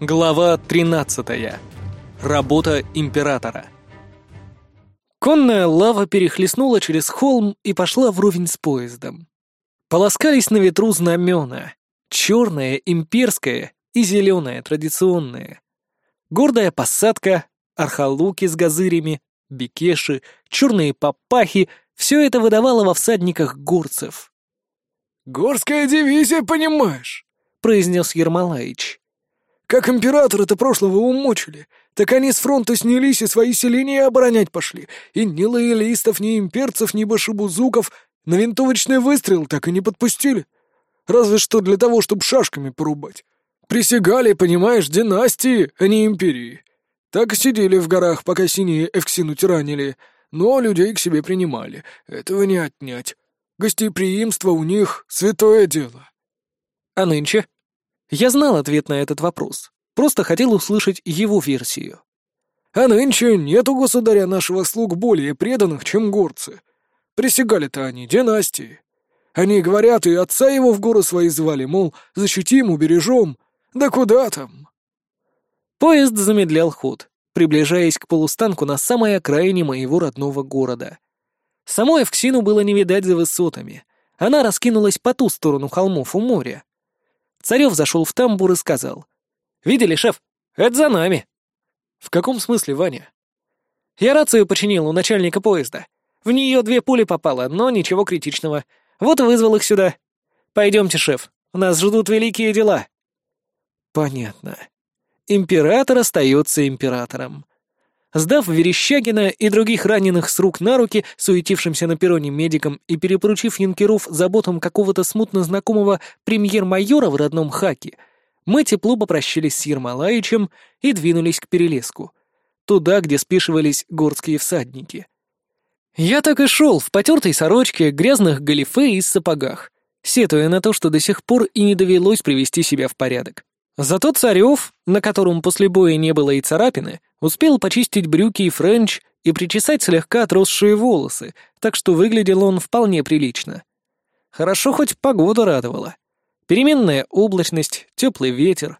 Глава 13. Работа императора. Конная лава перехлестнула через холм и пошла вровень с поездом. Полоскались на ветру знамена. Черное, имперское и зеленое, традиционное. Гордая посадка, архалуки с газырями, бекеши, черные папахи — все это выдавало во всадниках горцев. «Горская дивизия, понимаешь?» — произнес Ермолаич. Как императора-то прошлого умучили, так они с фронта снялись и свои селения оборонять пошли, и ни лоялистов, ни имперцев, ни башебузуков на винтовочный выстрел так и не подпустили. Разве что для того, чтобы шашками порубать. Присягали, понимаешь, династии, а не империи. Так и сидели в горах, пока синие Эвксину тиранили, но людей к себе принимали. Этого не отнять. Гостеприимство у них — святое дело. А нынче? Я знал ответ на этот вопрос, просто хотел услышать его версию. «А нынче нет у государя нашего слуг более преданных, чем горцы. Присягали-то они династии. Они говорят, и отца его в горы свои звали, мол, защитим, убережем. Да куда там?» Поезд замедлял ход, приближаясь к полустанку на самой окраине моего родного города. Самой Эвксину было не видать за высотами. Она раскинулась по ту сторону холмов у моря. Царев зашел в тамбур и сказал. «Видели, шеф? Это за нами». «В каком смысле, Ваня?» «Я рацию починил у начальника поезда. В нее две пули попало, но ничего критичного. Вот и вызвал их сюда. Пойдемте, шеф, нас ждут великие дела». «Понятно. Император остается императором. Сдав Верещагина и других раненых с рук на руки, суетившимся на перроне медикам и перепоручив юнкеров заботам какого-то смутно знакомого премьер-майора в родном Хаке, мы тепло попрощались с Ермолаичем и двинулись к Перелеску, туда, где спешивались горские всадники. Я так и шел в потертой сорочке, грязных галифе и сапогах, сетуя на то, что до сих пор и не довелось привести себя в порядок. Зато Царев, на котором после боя не было и царапины, успел почистить брюки и френч и причесать слегка отросшие волосы, так что выглядел он вполне прилично. Хорошо хоть погода радовала. Переменная облачность, теплый ветер.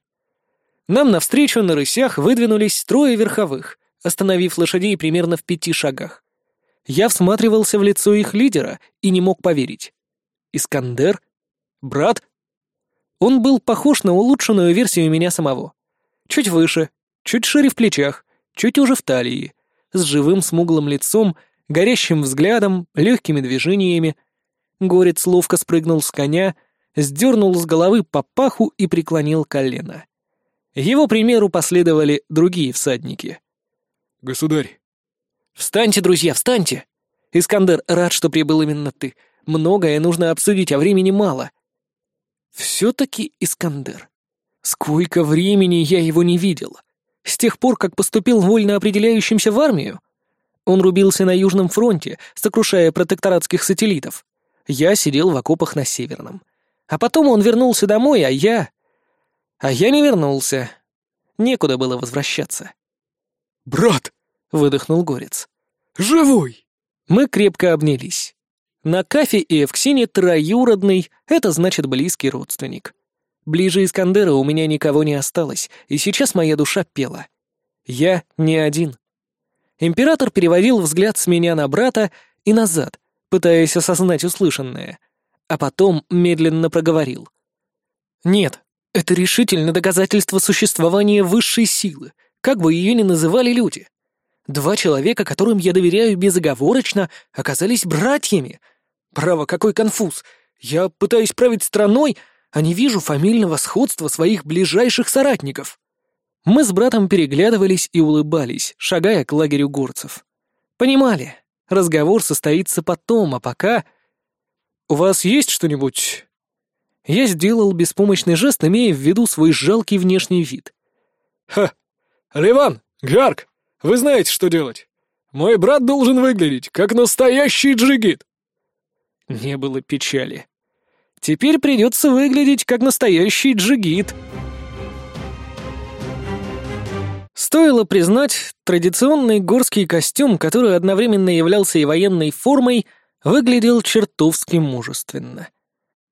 Нам навстречу на рысях выдвинулись трое верховых, остановив лошадей примерно в пяти шагах. Я всматривался в лицо их лидера и не мог поверить. Искандер? Брат? Он был похож на улучшенную версию меня самого. Чуть выше, чуть шире в плечах, чуть уже в талии, с живым смуглым лицом, горящим взглядом, легкими движениями. Горец ловко спрыгнул с коня, сдернул с головы папаху и преклонил колено. Его примеру последовали другие всадники. «Государь!» «Встаньте, друзья, встаньте! Искандер, рад, что прибыл именно ты. Многое нужно обсудить, а времени мало. Все-таки Искандер. Сколько времени я его не видел. С тех пор, как поступил вольно определяющимся в армию. Он рубился на Южном фронте, сокрушая протекторатских сателлитов. Я сидел в окопах на Северном. А потом он вернулся домой, а я... А я не вернулся. Некуда было возвращаться. «Брат!» — выдохнул Горец. «Живой!» Мы крепко обнялись. На Кафе и Эвксине троюродный — это значит близкий родственник. Ближе Искандера у меня никого не осталось, и сейчас моя душа пела. Я не один. Император переводил взгляд с меня на брата и назад, пытаясь осознать услышанное, а потом медленно проговорил. «Нет, это решительно доказательство существования высшей силы, как бы ее ни называли люди. Два человека, которым я доверяю безоговорочно, оказались братьями — Право, какой конфуз. Я пытаюсь править страной, а не вижу фамильного сходства своих ближайших соратников. Мы с братом переглядывались и улыбались, шагая к лагерю горцев. Понимали, разговор состоится потом, а пока... «У вас есть что-нибудь?» Я сделал беспомощный жест, имея в виду свой жалкий внешний вид. «Ха! Ливан! Гарк! Вы знаете, что делать! Мой брат должен выглядеть, как настоящий джигит!» Не было печали. Теперь придется выглядеть как настоящий джигит. Стоило признать, традиционный горский костюм, который одновременно являлся и военной формой, выглядел чертовски мужественно.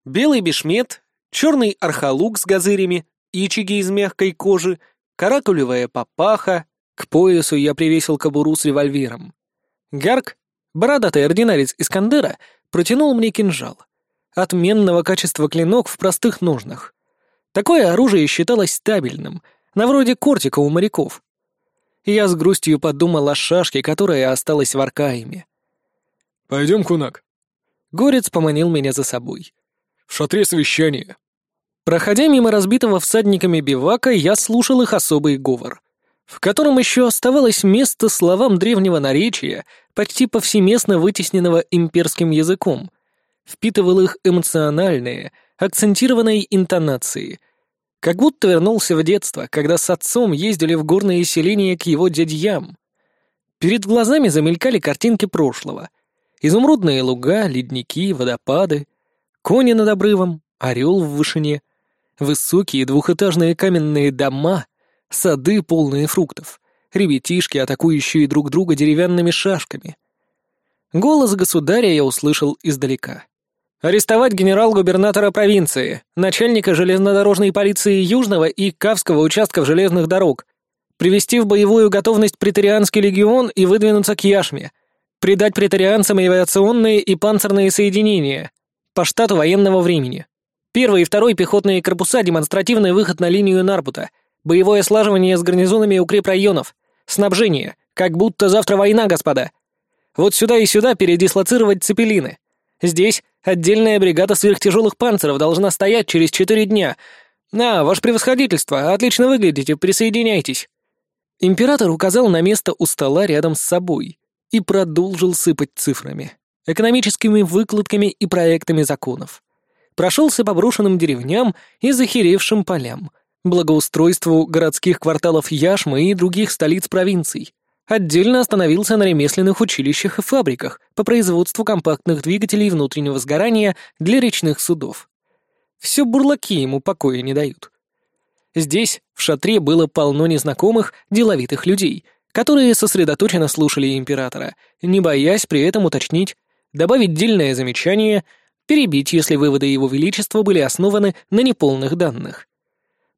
Белый бешмет, черный архалук с газырями, ичиги из мягкой кожи каракулевая папаха, к поясу я привесил кобуру с револьвером. Гарк, бородатый ординарец Искандера, протянул мне кинжал. Отменного качества клинок в простых ножнах. Такое оружие считалось стабильным, на вроде кортика у моряков. Я с грустью подумал о шашке, которая осталась в Аркаиме. «Пойдем, кунак». Горец поманил меня за собой. «В шатре совещания». Проходя мимо разбитого всадниками бивака, я слушал их особый говор, в котором еще оставалось место словам древнего наречия, почти повсеместно вытесненного имперским языком — впитывал их эмоциональные, акцентированные интонации. Как будто вернулся в детство, когда с отцом ездили в горные селения к его дядьям. Перед глазами замелькали картинки прошлого. Изумрудные луга, ледники, водопады, кони над обрывом, орел в вышине, высокие двухэтажные каменные дома, сады, полные фруктов, ребятишки, атакующие друг друга деревянными шашками. Голос государя я услышал издалека. Арестовать генерал-губернатора провинции, начальника железнодорожной полиции Южного и Кавского участков железных дорог, привести в боевую готовность претарианский легион и выдвинуться к Яшме, придать претарианцам авиационные и панцирные соединения по штату военного времени. Первый и второй пехотные корпуса демонстративный выход на линию Нарбута, боевое слаживание с гарнизонами укрепрайонов, снабжение, как будто завтра война, господа. Вот сюда и сюда передислоцировать цепелины. Здесь отдельная бригада сверхтяжелых панциров должна стоять через четыре дня. А, ваше превосходительство, отлично выглядите, присоединяйтесь». Император указал на место у стола рядом с собой и продолжил сыпать цифрами, экономическими выкладками и проектами законов. Прошелся по брошенным деревням и захеревшим полям, благоустройству городских кварталов Яшмы и других столиц провинций. Отдельно остановился на ремесленных училищах и фабриках по производству компактных двигателей внутреннего сгорания для речных судов. Все бурлаки ему покоя не дают. Здесь, в шатре, было полно незнакомых, деловитых людей, которые сосредоточенно слушали императора, не боясь при этом уточнить, добавить дельное замечание, перебить, если выводы его величества были основаны на неполных данных.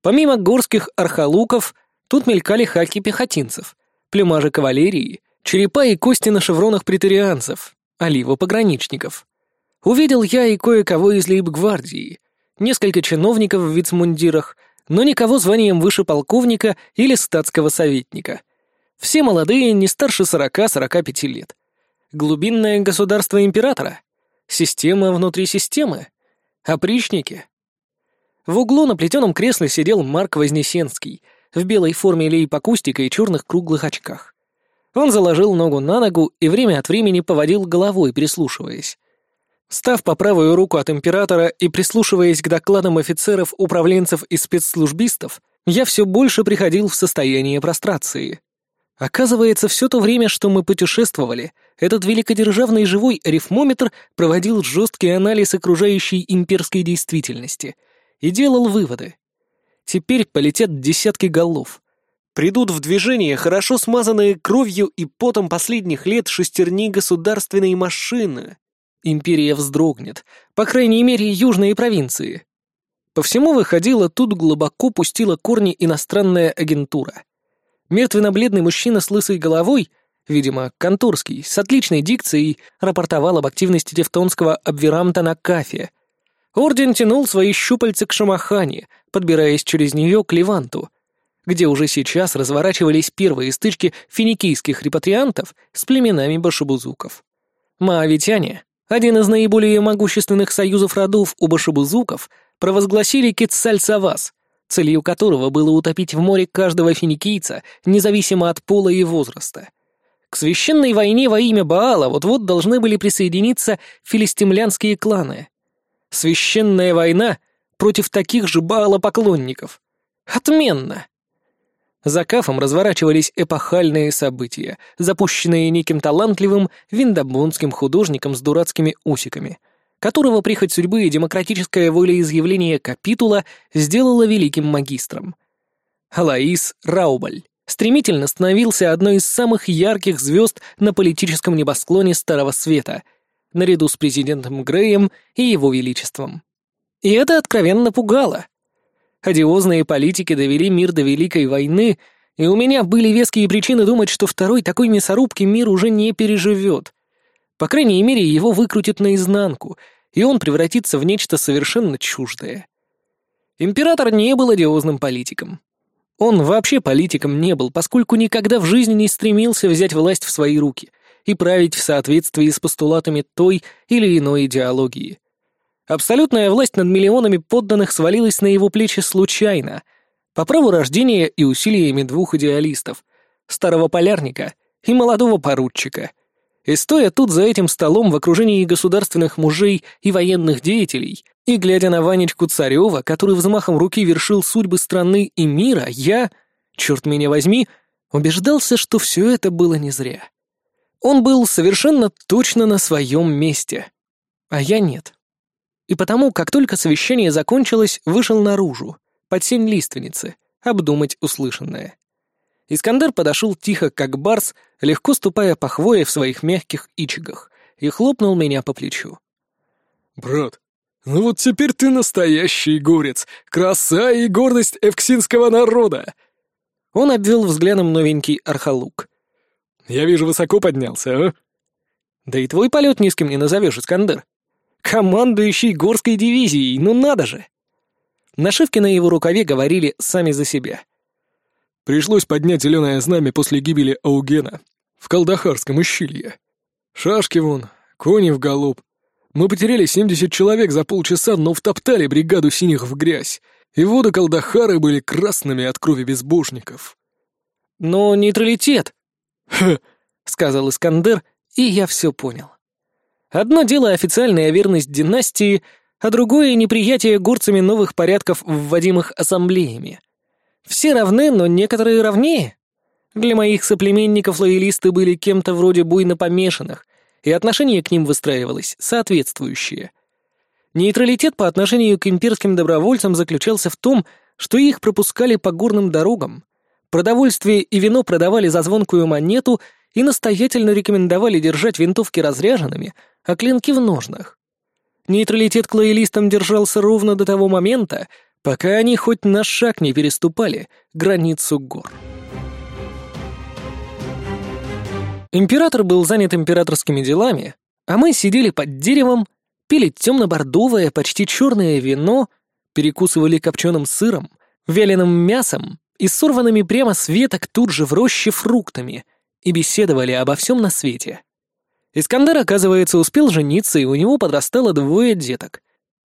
Помимо горских архалуков, тут мелькали хаки пехотинцев — плюмажи кавалерии, черепа и кости на шевронах претарианцев, оливы пограничников. Увидел я и кое-кого из лейб-гвардии, несколько чиновников в вицмундирах, но никого званием выше полковника или статского советника. Все молодые, не старше 40-45 лет. Глубинное государство императора. Система внутри системы. Опричники. В углу на плетеном кресле сидел Марк Вознесенский — в белой форме лейб-акустика и черных круглых очках. Он заложил ногу на ногу и время от времени поводил головой, прислушиваясь. Став по правую руку от императора и прислушиваясь к докладам офицеров, управленцев и спецслужбистов, я все больше приходил в состояние прострации. Оказывается, все то время, что мы путешествовали, этот великодержавный живой арифмометр проводил жесткий анализ окружающей имперской действительности и делал выводы. Теперь полетят десятки голов. Придут в движение хорошо смазанные кровью и потом последних лет шестерни государственной машины. Империя вздрогнет, по крайней мере, южные провинции. По всему выходило, тут глубоко пустила корни иностранная агентура. Мертвенно-бледный мужчина с лысой головой, видимо, конторский, с отличной дикцией, рапортовал об активности тевтонского обверамта на кафе. Орден тянул свои щупальца к Шамахане, подбираясь через нее к Леванту, где уже сейчас разворачивались первые стычки финикийских репатриантов с племенами башебузуков. Маавитяне, один из наиболее могущественных союзов родов у башебузуков, провозгласили Кетсаль-Савас, целью которого было утопить в море каждого финикийца, независимо от пола и возраста. К священной войне во имя Баала вот-вот должны были присоединиться филистимлянские кланы. Священная война — против таких же Баала-поклонников. Отменно! За кафом разворачивались эпохальные события, запущенные неким талантливым виндобонским художником с дурацкими усиками, которого прихоть судьбы и демократическое волеизъявление капитула сделала великим магистром. Алаис Раубаль стремительно становился одной из самых ярких звезд на политическом небосклоне Старого Света, наряду с президентом Греем и его величеством. И это откровенно пугало. Одиозные политики довели мир до Великой войны, и у меня были веские причины думать, что второй такой мясорубки мир уже не переживет. По крайней мере, его выкрутят наизнанку, и он превратится в нечто совершенно чуждое. Император не был одиозным политиком. Он вообще политиком не был, поскольку никогда в жизни не стремился взять власть в свои руки и править в соответствии с постулатами той или иной идеологии. Абсолютная власть над миллионами подданных свалилась на его плечи случайно, по праву рождения и усилиями двух идеалистов — старого полярника и молодого поручика — и стоя тут за этим столом в окружении государственных мужей и военных деятелей, и глядя на Ванечку Царева, который взмахом руки вершил судьбы страны и мира, я, черт меня возьми, убеждался, что все это было не зря. Он был совершенно точно на своем месте, а я нет. И потому, как только совещание закончилось, вышел наружу, под сень лиственницы, обдумать услышанное. Искандер подошел тихо, как барс, легко ступая по хвое в своих мягких ичигах, и хлопнул меня по плечу. «Брат, ну вот теперь ты настоящий горец, краса и гордость эвксинского народа!» Он обвел взглядом новенький архалук. «Я вижу, высоко поднялся, а?» «Да и твой полет низким не назовешь, Искандер. Командующий горской дивизией, ну надо же!» Нашивки на его рукаве говорили сами за себя — Пришлось поднять зеленое знамя после гибели Аугена в Калдахарском ущелье. Шашки вон, кони в галоп. Мы потеряли 70 человек за полчаса, но втоптали бригаду синих в грязь, и воды Калдахары были красными от крови безбожников. «Но нейтралитет!» «Ха!» — сказал Искандер, и я все понял. Одно дело официальная верность династии, а другое — неприятие горцами новых порядков, вводимых ассамблеями. Все равны, но некоторые равнее. Для моих соплеменников лоялисты были кем-то вроде буйно помешанных, и отношение к ним выстраивалось соответствующее. Нейтралитет по отношению к имперским добровольцам заключался в том, что их пропускали по горным дорогам, продовольствие и вино продавали за звонкую монету и настоятельно рекомендовали держать винтовки разряженными, а клинки в ножнах. Нейтралитет к лоялистам держался ровно до того момента, пока они хоть на шаг не переступали границу гор. Император был занят императорскими делами, а мы сидели под деревом, пили темно-бордовое, почти черное вино, перекусывали копченым сыром, вяленым мясом и сорванными прямо с веток тут же в роще фруктами и беседовали обо всем на свете. Искандер, оказывается, успел жениться, и у него подрастало двое деток.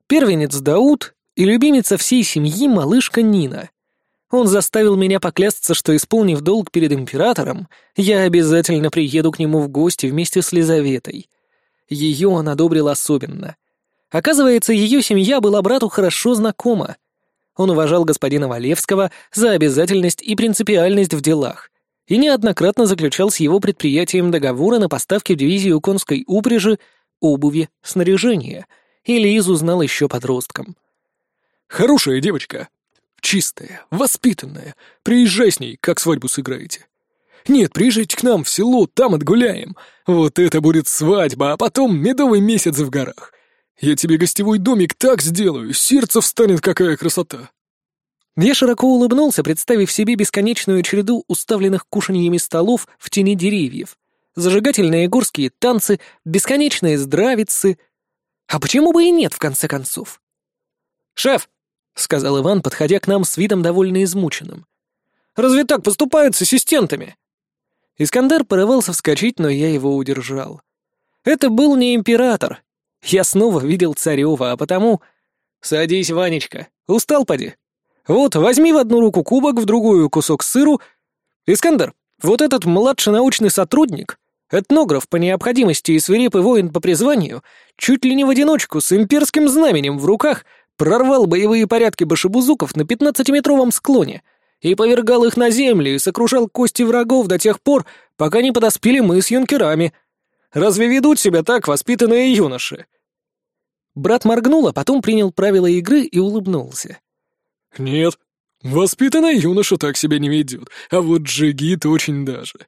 Первенец Дауд и любимица всей семьи малышка Нина. Он заставил меня поклясться, что, исполнив долг перед императором, я обязательно приеду к нему в гости вместе с Лизаветой. Ее он одобрил особенно. Оказывается, ее семья была брату хорошо знакома. Он уважал господина Валевского за обязательность и принципиальность в делах и неоднократно заключал с его предприятием договоры на поставки в дивизию конской упряжи, обуви, снаряжения, и Лизу знал еще подростком — Хорошая девочка. Чистая, воспитанная. Приезжай с ней, как свадьбу сыграете. Нет, приезжайте к нам в село, там отгуляем. Вот это будет свадьба, а потом медовый месяц в горах. Я тебе гостевой домик так сделаю, сердце встанет, какая красота. Я широко улыбнулся, представив себе бесконечную череду уставленных кушаньями столов в тени деревьев, зажигательные горские танцы, бесконечные здравицы. А почему бы и нет, в конце концов? «Шеф, — сказал Иван, подходя к нам с видом довольно измученным. «Разве так поступают с ассистентами?» Искандер порывался вскочить, но я его удержал. Это был не император. Я снова видел Царева, а потому... «Садись, Ванечка. Устал, поди. Вот, возьми в одну руку кубок, в другую кусок сыру. Искандер, вот этот младший научный сотрудник, этнограф по необходимости и свирепый воин по призванию, чуть ли не в одиночку, с имперским знаменем в руках — прорвал боевые порядки башебузуков на пятнадцатиметровом склоне и повергал их на землю и сокрушал кости врагов до тех пор, пока не подоспели мы с юнкерами. Разве ведут себя так воспитанные юноши?» Брат моргнул, а потом принял правила игры и улыбнулся. «Нет, воспитанный юноша так себя не ведет, а вот джигит очень даже.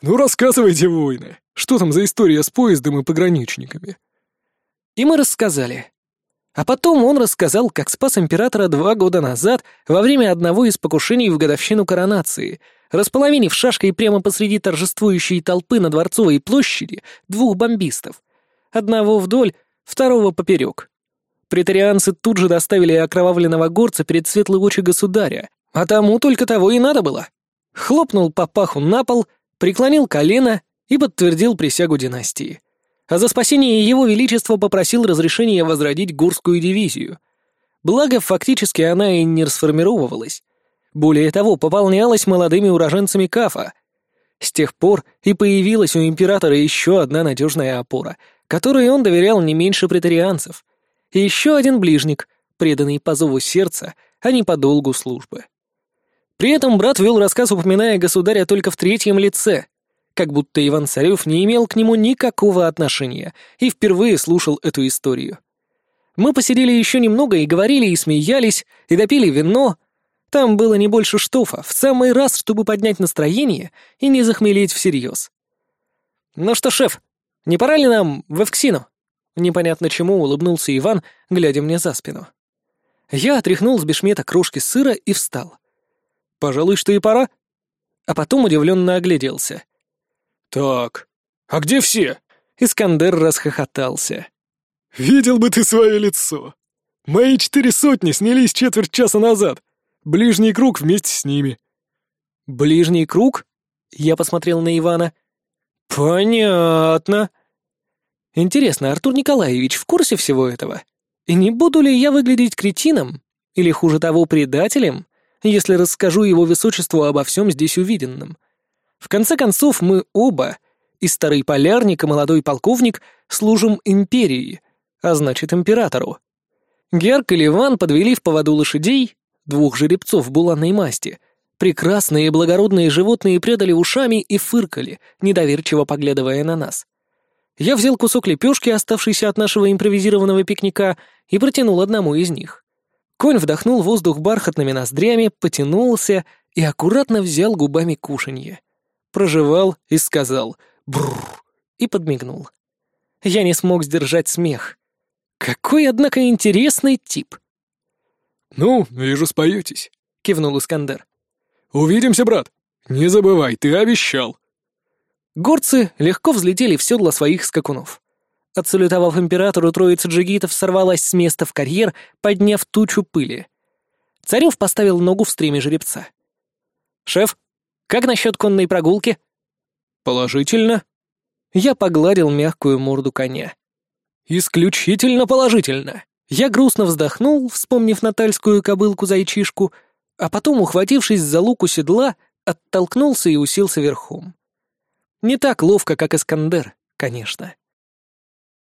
Ну, рассказывайте, воины, что там за история с поездом и пограничниками?» И мы рассказали. А потом он рассказал, как спас императора два года назад во время одного из покушений в годовщину коронации, располовинив шашкой прямо посреди торжествующей толпы на Дворцовой площади двух бомбистов. Одного вдоль, второго поперек. Претарианцы тут же доставили окровавленного горца перед светлые очи государя, а тому только того и надо было. Хлопнул папаху на пол, преклонил колено и подтвердил присягу династии а за спасение его величества попросил разрешения возродить Гурскую дивизию. Благо, фактически она и не расформировывалась. Более того, пополнялась молодыми уроженцами Кафа. С тех пор и появилась у императора еще одна надежная опора, которой он доверял не меньше претарианцев. И еще один ближник, преданный по зову сердца, а не по долгу службы. При этом брат вел рассказ, упоминая государя только в третьем лице, как будто Иван Царев не имел к нему никакого отношения и впервые слушал эту историю. Мы посидели еще немного и говорили, и смеялись, и допили вино. Там было не больше штофа, в самый раз, чтобы поднять настроение и не захмелеть всерьез. «Ну что, шеф, не пора ли нам в Эвксину?» Непонятно чему улыбнулся Иван, глядя мне за спину. Я отряхнул с бешмета крошки сыра и встал. «Пожалуй, что и пора». А потом удивленно огляделся. «Так, а где все?» Искандер расхохотался. «Видел бы ты свое лицо! Мои четыре сотни снялись четверть часа назад. Ближний круг вместе с ними». «Ближний круг?» Я посмотрел на Ивана. «Понятно». «Интересно, Артур Николаевич в курсе всего этого? И не буду ли я выглядеть кретином? Или, хуже того, предателем, если расскажу его высочеству обо всем здесь увиденном?» В конце концов, мы оба, и старый полярник, и молодой полковник, служим империи, а значит, императору. Герк и Ливан подвели в поводу лошадей, двух жеребцов буланной масти. Прекрасные и благородные животные предали ушами и фыркали, недоверчиво поглядывая на нас. Я взял кусок лепешки, оставшийся от нашего импровизированного пикника, и протянул одному из них. Конь вдохнул воздух бархатными ноздрями, потянулся и аккуратно взял губами кушанье прожевал и сказал «брррр» и подмигнул. Я не смог сдержать смех. Какой, однако, интересный тип. «Ну, вижу, споетесь», — кивнул Искандер. «Увидимся, брат. Не забывай, ты обещал». Горцы легко взлетели в седла своих скакунов. Отсалютовав императору, троица джигитов сорвалась с места в карьер, подняв тучу пыли. Царев поставил ногу в стреме жеребца. «Шеф, как насчет конной прогулки?» «Положительно». Я погладил мягкую морду коня. «Исключительно положительно». Я грустно вздохнул, вспомнив натальскую кобылку-зайчишку, а потом, ухватившись за луку седла, оттолкнулся и уселся верхом. Не так ловко, как Искандер, конечно.